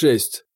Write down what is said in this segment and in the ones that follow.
6.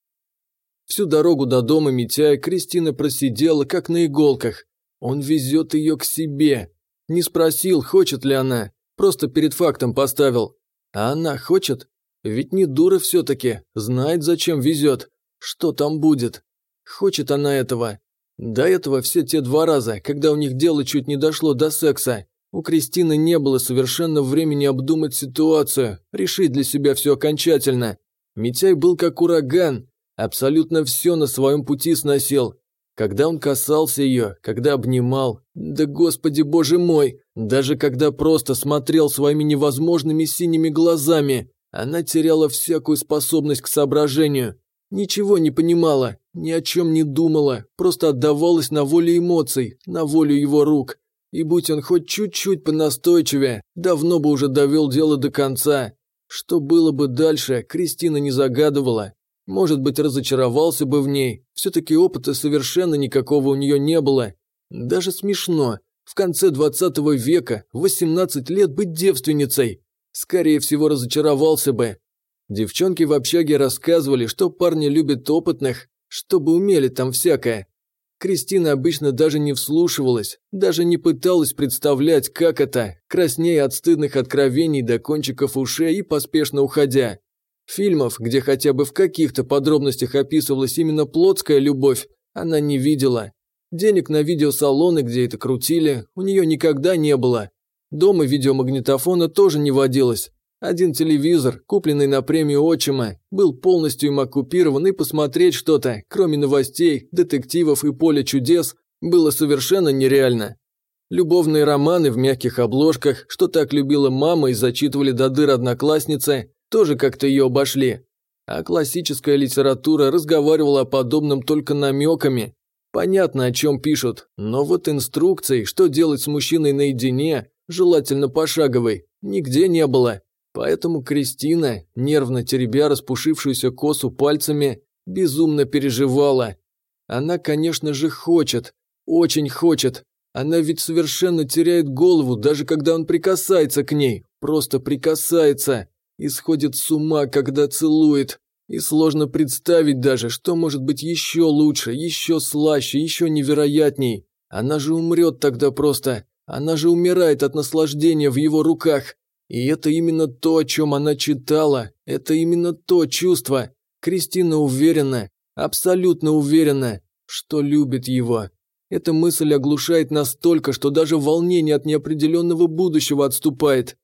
Всю дорогу до дома Митяя Кристина просидела, как на иголках. Он везет ее к себе. Не спросил, хочет ли она, просто перед фактом поставил. А она хочет? Ведь не дура все-таки, знает, зачем везет. Что там будет? Хочет она этого. До этого все те два раза, когда у них дело чуть не дошло до секса. У Кристины не было совершенно времени обдумать ситуацию, решить для себя все окончательно. Митяй был как ураган, абсолютно все на своем пути сносил. Когда он касался ее, когда обнимал, да господи боже мой, даже когда просто смотрел своими невозможными синими глазами, она теряла всякую способность к соображению. Ничего не понимала, ни о чем не думала, просто отдавалась на волю эмоций, на волю его рук. И будь он хоть чуть-чуть понастойчивее, давно бы уже довел дело до конца. Что было бы дальше, Кристина не загадывала. Может быть, разочаровался бы в ней. Все-таки опыта совершенно никакого у нее не было. Даже смешно. В конце 20 века, 18 лет быть девственницей. Скорее всего, разочаровался бы. Девчонки в общаге рассказывали, что парни любят опытных, чтобы умели там всякое. Кристина обычно даже не вслушивалась, даже не пыталась представлять, как это, краснея от стыдных откровений до кончиков ушей и поспешно уходя. Фильмов, где хотя бы в каких-то подробностях описывалась именно плотская любовь, она не видела. Денег на видеосалоны, где это крутили, у нее никогда не было. Дома видеомагнитофона тоже не водилось. Один телевизор, купленный на премию отчима, был полностью им оккупирован, и посмотреть что-то, кроме новостей, детективов и поля чудес, было совершенно нереально. Любовные романы в мягких обложках, что так любила мама и зачитывали до дыр одноклассницы, тоже как-то ее обошли. А классическая литература разговаривала о подобном только намеками. Понятно, о чем пишут, но вот инструкций, что делать с мужчиной наедине, желательно пошаговой, нигде не было. Поэтому Кристина, нервно теребя распушившуюся косу пальцами, безумно переживала. Она, конечно же, хочет, очень хочет. Она ведь совершенно теряет голову, даже когда он прикасается к ней, просто прикасается. И сходит с ума, когда целует. И сложно представить даже, что может быть еще лучше, еще слаще, еще невероятней. Она же умрет тогда просто. Она же умирает от наслаждения в его руках. И это именно то, о чем она читала. Это именно то чувство. Кристина уверена, абсолютно уверена, что любит его. Эта мысль оглушает настолько, что даже волнение от неопределенного будущего отступает.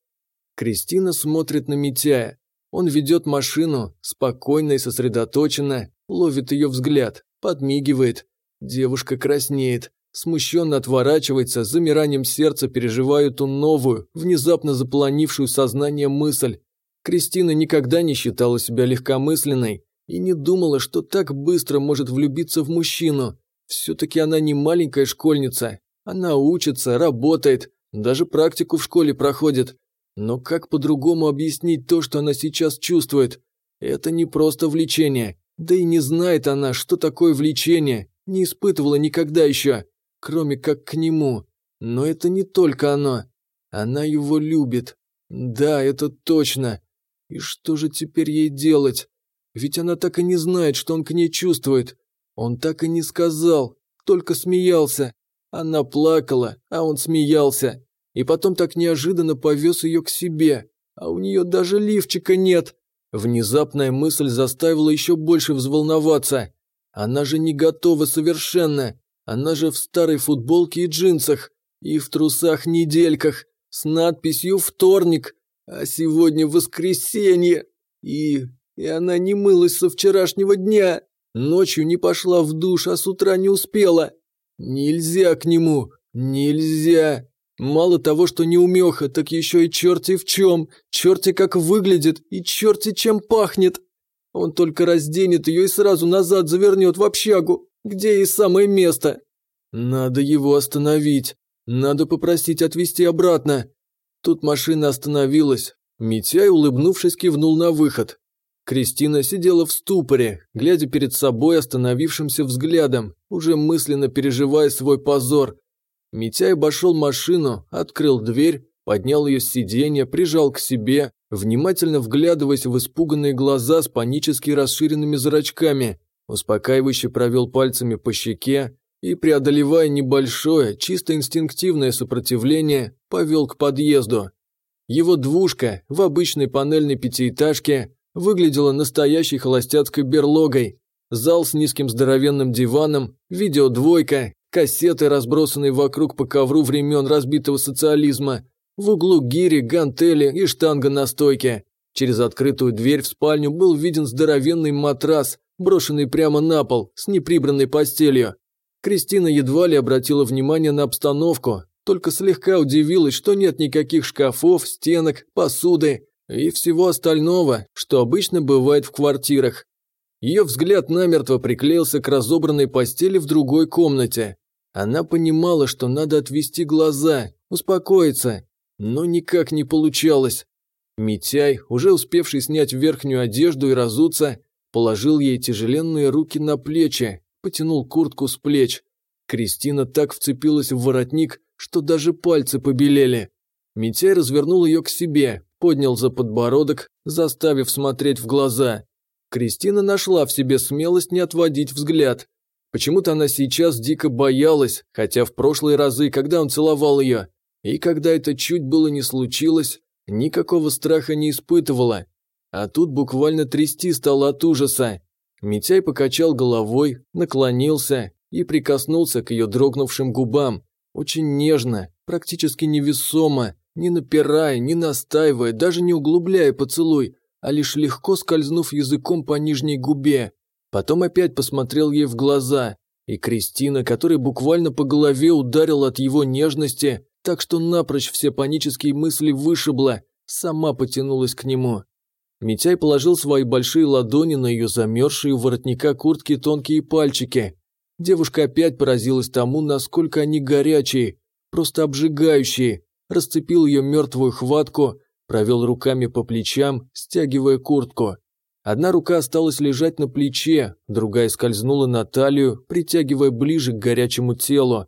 Кристина смотрит на Митяя. Он ведет машину, спокойно и сосредоточенно, ловит ее взгляд, подмигивает. Девушка краснеет. Смущенно отворачивается, замиранием сердца переживая эту новую, внезапно заполонившую сознание мысль. Кристина никогда не считала себя легкомысленной и не думала, что так быстро может влюбиться в мужчину. Все-таки она не маленькая школьница. Она учится, работает, даже практику в школе проходит. Но как по-другому объяснить то, что она сейчас чувствует? Это не просто влечение. Да и не знает она, что такое влечение. Не испытывала никогда еще кроме как к нему. Но это не только оно. Она его любит. Да, это точно. И что же теперь ей делать? Ведь она так и не знает, что он к ней чувствует. Он так и не сказал, только смеялся. Она плакала, а он смеялся. И потом так неожиданно повез ее к себе. А у нее даже лифчика нет. Внезапная мысль заставила еще больше взволноваться. Она же не готова совершенно. Она же в старой футболке и джинсах, и в трусах-недельках, с надписью «Вторник», а сегодня воскресенье. И... и она не мылась со вчерашнего дня. Ночью не пошла в душ, а с утра не успела. Нельзя к нему, нельзя. Мало того, что не умеха, так еще и черти в чем, черти как выглядит и черти чем пахнет. Он только разденет ее и сразу назад завернет в общагу где и самое место. Надо его остановить. Надо попросить отвезти обратно. Тут машина остановилась. Митяй, улыбнувшись, кивнул на выход. Кристина сидела в ступоре, глядя перед собой остановившимся взглядом, уже мысленно переживая свой позор. Митяй обошел машину, открыл дверь, поднял ее с сиденья, прижал к себе, внимательно вглядываясь в испуганные глаза с панически расширенными зрачками, успокаивающе провел пальцами по щеке и, преодолевая небольшое, чисто инстинктивное сопротивление, повел к подъезду. Его двушка в обычной панельной пятиэтажке выглядела настоящей холостяцкой берлогой. Зал с низким здоровенным диваном, видеодвойка, кассеты, разбросанные вокруг по ковру времен разбитого социализма, в углу гири, гантели и штанга на стойке. Через открытую дверь в спальню был виден здоровенный матрас, брошенный прямо на пол, с неприбранной постелью. Кристина едва ли обратила внимание на обстановку, только слегка удивилась, что нет никаких шкафов, стенок, посуды и всего остального, что обычно бывает в квартирах. Ее взгляд намертво приклеился к разобранной постели в другой комнате. Она понимала, что надо отвести глаза, успокоиться, но никак не получалось. Митяй, уже успевший снять верхнюю одежду и разуться, положил ей тяжеленные руки на плечи, потянул куртку с плеч. Кристина так вцепилась в воротник, что даже пальцы побелели. Митяй развернул ее к себе, поднял за подбородок, заставив смотреть в глаза. Кристина нашла в себе смелость не отводить взгляд. Почему-то она сейчас дико боялась, хотя в прошлые разы, когда он целовал ее, и когда это чуть было не случилось, никакого страха не испытывала. А тут буквально трясти стало от ужаса. Митяй покачал головой, наклонился и прикоснулся к ее дрогнувшим губам. Очень нежно, практически невесомо, не напирая, не настаивая, даже не углубляя поцелуй, а лишь легко скользнув языком по нижней губе. Потом опять посмотрел ей в глаза, и Кристина, которая буквально по голове ударила от его нежности, так что напрочь все панические мысли вышибла, сама потянулась к нему. Митяй положил свои большие ладони на ее замерзшие у воротника куртки тонкие пальчики. Девушка опять поразилась тому, насколько они горячие, просто обжигающие. Расцепил ее мертвую хватку, провел руками по плечам, стягивая куртку. Одна рука осталась лежать на плече, другая скользнула на талию, притягивая ближе к горячему телу.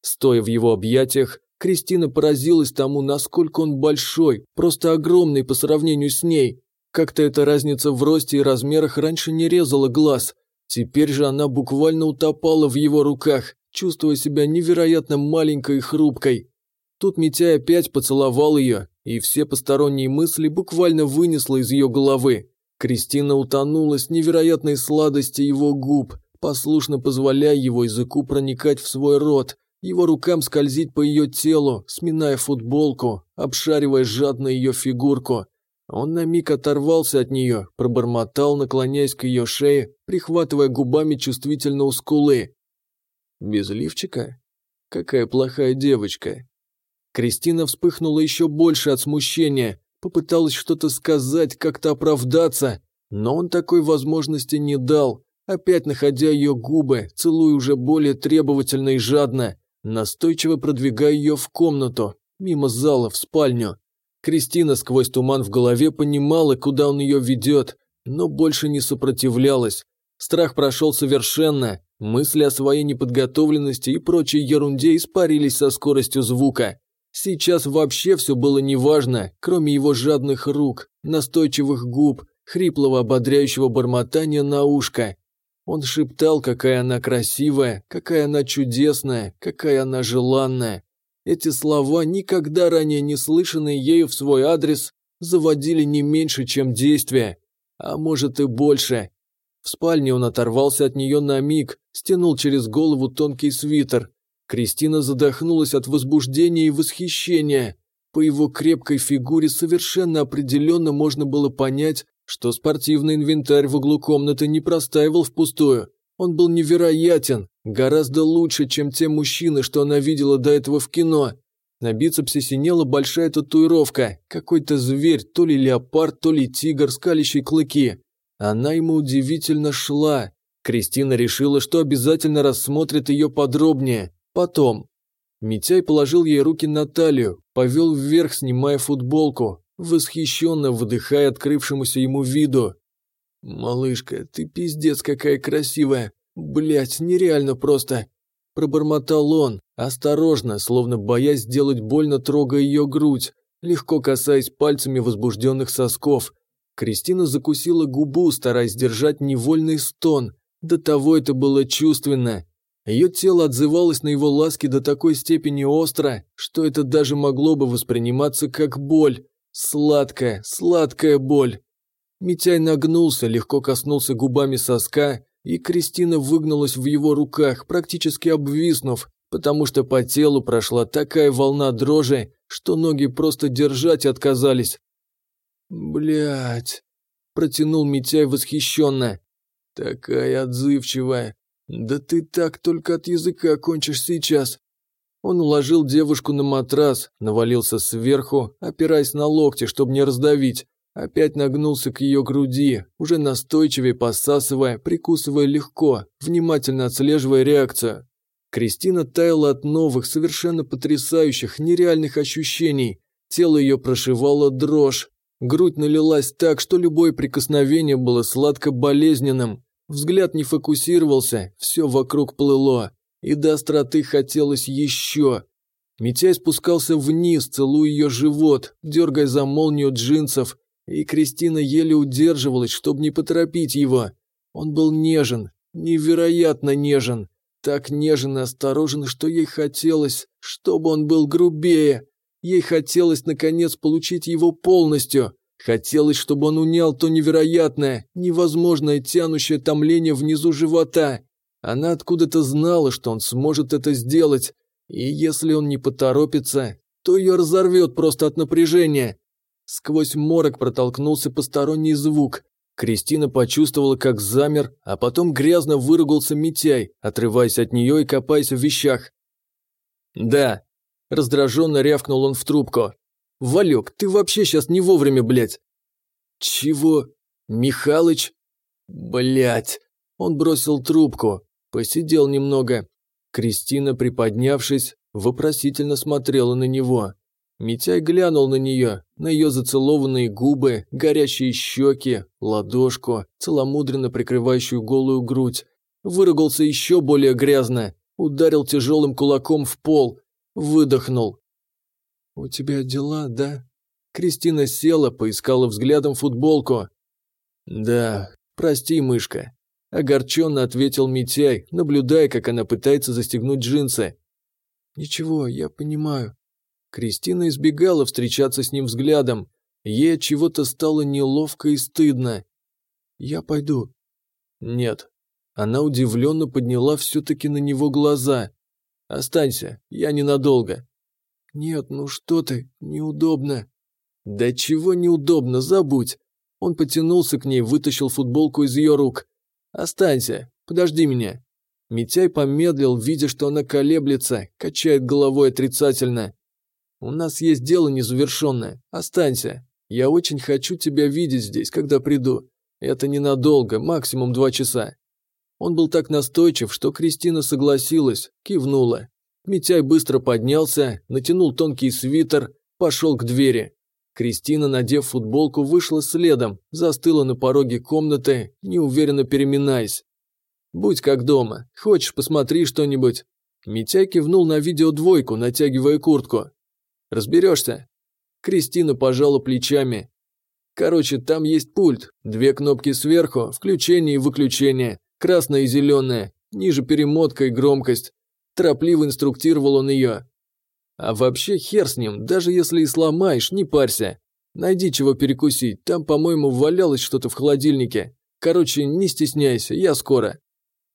Стоя в его объятиях, Кристина поразилась тому, насколько он большой, просто огромный по сравнению с ней. Как-то эта разница в росте и размерах раньше не резала глаз. Теперь же она буквально утопала в его руках, чувствуя себя невероятно маленькой и хрупкой. Тут Митяй опять поцеловал ее, и все посторонние мысли буквально вынесло из ее головы. Кристина утонула с невероятной сладости его губ, послушно позволяя его языку проникать в свой рот, его рукам скользить по ее телу, сминая футболку, обшаривая жадно ее фигурку – он на миг оторвался от нее, пробормотал, наклоняясь к ее шее, прихватывая губами чувствительно у скулы. «Без лифчика? Какая плохая девочка!» Кристина вспыхнула еще больше от смущения, попыталась что-то сказать, как-то оправдаться, но он такой возможности не дал, опять находя ее губы, целуя уже более требовательно и жадно, настойчиво продвигая ее в комнату, мимо зала в спальню. Кристина сквозь туман в голове понимала, куда он ее ведет, но больше не сопротивлялась. Страх прошел совершенно, мысли о своей неподготовленности и прочей ерунде испарились со скоростью звука. Сейчас вообще все было неважно, кроме его жадных рук, настойчивых губ, хриплого ободряющего бормотания на ушко. Он шептал, какая она красивая, какая она чудесная, какая она желанная. Эти слова, никогда ранее не слышанные ею в свой адрес, заводили не меньше, чем действия, а может и больше. В спальне он оторвался от нее на миг, стянул через голову тонкий свитер. Кристина задохнулась от возбуждения и восхищения. По его крепкой фигуре совершенно определенно можно было понять, что спортивный инвентарь в углу комнаты не простаивал впустую. Он был невероятен, гораздо лучше, чем те мужчины, что она видела до этого в кино. На бицепсе синела большая татуировка, какой-то зверь, то ли леопард, то ли тигр, скалящий клыки. Она ему удивительно шла. Кристина решила, что обязательно рассмотрит ее подробнее. Потом. Митяй положил ей руки на талию, повел вверх, снимая футболку, восхищенно выдыхая открывшемуся ему виду. «Малышка, ты пиздец какая красивая! Блять, нереально просто!» Пробормотал он, осторожно, словно боясь сделать больно, трогая ее грудь. легко касаясь пальцами возбужденных сосков. Кристина закусила губу, стараясь держать невольный стон. До того это было чувственно. Ее тело отзывалось на его ласки до такой степени остро, что это даже могло бы восприниматься как боль. Сладкая, сладкая боль. Митяй нагнулся, легко коснулся губами соска, и Кристина выгнулась в его руках, практически обвиснув, потому что по телу прошла такая волна дрожи, что ноги просто держать отказались. Блять, протянул Митяй восхищенно. «Такая отзывчивая. Да ты так только от языка кончишь сейчас». Он уложил девушку на матрас, навалился сверху, опираясь на локти, чтобы не раздавить. Опять нагнулся к ее груди, уже настойчивее посасывая, прикусывая легко, внимательно отслеживая реакцию. Кристина таяла от новых, совершенно потрясающих, нереальных ощущений. Тело ее прошивало дрожь. Грудь налилась так, что любое прикосновение было сладко-болезненным. Взгляд не фокусировался, все вокруг плыло. И до остроты хотелось еще. Митяй спускался вниз, целуя ее живот, дергая за молнию джинсов, и Кристина еле удерживалась, чтобы не поторопить его. Он был нежен, невероятно нежен, так нежен и осторожен, что ей хотелось, чтобы он был грубее. Ей хотелось, наконец, получить его полностью. Хотелось, чтобы он унял то невероятное, невозможное тянущее томление внизу живота. Она откуда-то знала, что он сможет это сделать, и если он не поторопится, то ее разорвет просто от напряжения. Сквозь морок протолкнулся посторонний звук. Кристина почувствовала, как замер, а потом грязно выругался Митяй, отрываясь от нее и копаясь в вещах. «Да», – раздраженно рявкнул он в трубку. «Валек, ты вообще сейчас не вовремя, блядь!» «Чего? Михалыч?» «Блядь!» Он бросил трубку, посидел немного. Кристина, приподнявшись, вопросительно смотрела на него. Митяй глянул на нее, на ее зацелованные губы, горящие щеки, ладошку, целомудренно прикрывающую голую грудь. Выругался еще более грязно, ударил тяжелым кулаком в пол, выдохнул. «У тебя дела, да?» Кристина села, поискала взглядом футболку. «Да, прости, мышка», – огорченно ответил Митяй, наблюдая, как она пытается застегнуть джинсы. «Ничего, я понимаю. Кристина избегала встречаться с ним взглядом. Ей от чего-то стало неловко и стыдно. «Я пойду». «Нет». Она удивленно подняла все-таки на него глаза. «Останься, я ненадолго». «Нет, ну что ты, неудобно». «Да чего неудобно, забудь». Он потянулся к ней, вытащил футболку из ее рук. «Останься, подожди меня». Митяй помедлил, видя, что она колеблется, качает головой отрицательно. У нас есть дело незавершенное. Останься. Я очень хочу тебя видеть здесь, когда приду. Это ненадолго, максимум два часа». Он был так настойчив, что Кристина согласилась, кивнула. Митяй быстро поднялся, натянул тонкий свитер, пошел к двери. Кристина, надев футболку, вышла следом, застыла на пороге комнаты, неуверенно переминаясь. «Будь как дома. Хочешь, посмотри что-нибудь?» Митяй кивнул на видеодвойку, натягивая куртку. Разберешься?» Кристина пожала плечами. «Короче, там есть пульт, две кнопки сверху, включение и выключение, красное и зеленое, ниже перемотка и громкость». Торопливо инструктировал он ее. «А вообще хер с ним, даже если и сломаешь, не парься. Найди чего перекусить, там, по-моему, валялось что-то в холодильнике. Короче, не стесняйся, я скоро».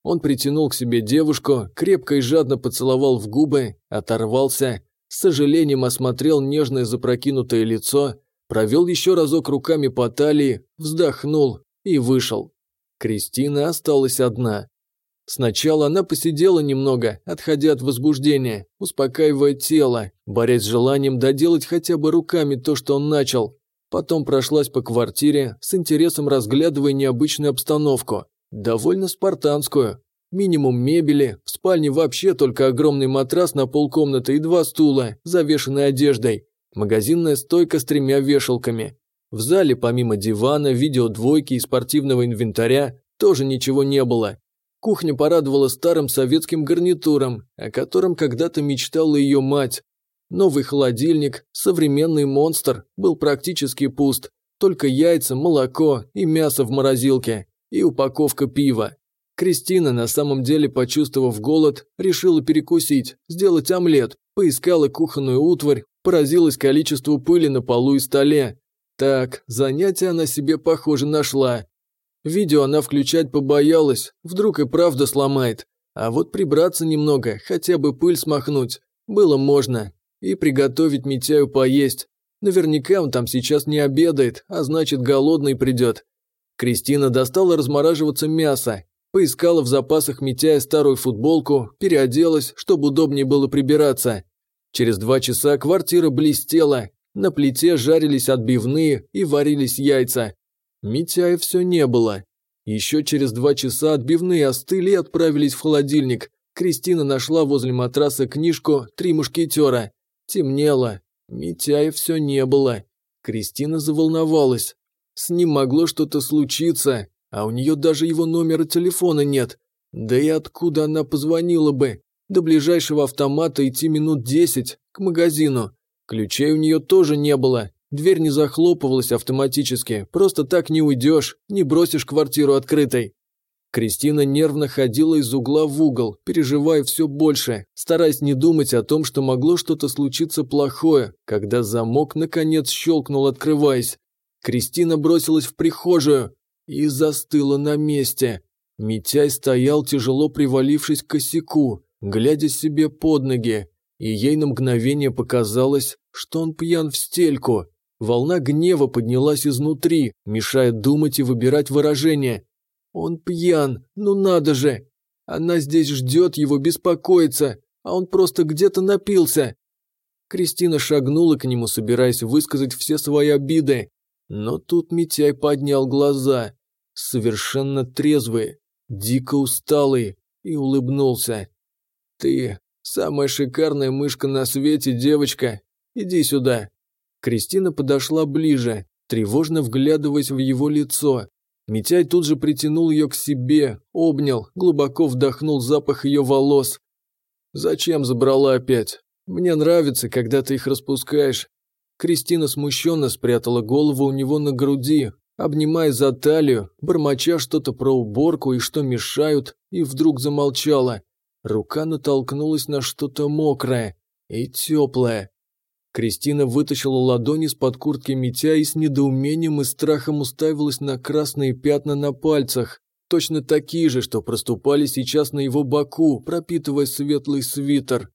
Он притянул к себе девушку, крепко и жадно поцеловал в губы, оторвался, с сожалением осмотрел нежное запрокинутое лицо, провел еще разок руками по талии, вздохнул и вышел. Кристина осталась одна. Сначала она посидела немного, отходя от возбуждения, успокаивая тело, борясь с желанием доделать хотя бы руками то, что он начал. Потом прошлась по квартире, с интересом разглядывая необычную обстановку, довольно спартанскую, Минимум мебели, в спальне вообще только огромный матрас на полкомнаты и два стула, завешенные одеждой. Магазинная стойка с тремя вешалками. В зале помимо дивана, видеодвойки и спортивного инвентаря тоже ничего не было. Кухня порадовала старым советским гарнитуром, о котором когда-то мечтала ее мать. Новый холодильник, современный монстр, был практически пуст. Только яйца, молоко и мясо в морозилке. И упаковка пива. Кристина, на самом деле почувствовав голод, решила перекусить, сделать омлет, поискала кухонную утварь, поразилась количеству пыли на полу и столе. Так, занятие она себе, похоже, нашла. Видео она включать побоялась, вдруг и правда сломает. А вот прибраться немного, хотя бы пыль смахнуть, было можно и приготовить Митяю поесть. Наверняка он там сейчас не обедает, а значит голодный придет. Кристина достала размораживаться мясо, поискала в запасах Митяя старую футболку, переоделась, чтобы удобнее было прибираться. Через два часа квартира блестела, на плите жарились отбивные и варились яйца. Митяя все не было. Еще через два часа отбивные остыли и отправились в холодильник. Кристина нашла возле матраса книжку «Три мушкетера». Темнело. Митяя все не было. Кристина заволновалась. С ним могло что-то случиться, а у нее даже его номера телефона нет. Да и откуда она позвонила бы? До ближайшего автомата идти минут десять, к магазину. Ключей у нее тоже не было. Дверь не захлопывалась автоматически. Просто так не уйдешь, не бросишь квартиру открытой. Кристина нервно ходила из угла в угол, переживая все больше, стараясь не думать о том, что могло что-то случиться плохое, когда замок наконец щелкнул, открываясь. Кристина бросилась в прихожую и застыла на месте. Митяй стоял, тяжело привалившись к косяку, глядя себе под ноги, и ей на мгновение показалось, что он пьян в стельку. Волна гнева поднялась изнутри, мешая думать и выбирать выражения. Он пьян, ну надо же. Она здесь ждет его, беспокоится, а он просто где-то напился. Кристина шагнула к нему, собираясь высказать все свои обиды. Но тут Митяй поднял глаза, совершенно трезвые, дико усталые, и улыбнулся. «Ты самая шикарная мышка на свете, девочка. Иди сюда». Кристина подошла ближе, тревожно вглядываясь в его лицо. Митяй тут же притянул ее к себе, обнял, глубоко вдохнул запах ее волос. «Зачем забрала опять? Мне нравится, когда ты их распускаешь». Кристина смущенно спрятала голову у него на груди, обнимая за талию, бормоча что-то про уборку и что мешают, и вдруг замолчала. Рука натолкнулась на что-то мокрое и теплое. Кристина вытащила ладони из-под куртки Митя и с недоумением и страхом уставилась на красные пятна на пальцах, точно такие же, что проступали сейчас на его боку, пропитывая светлый свитер.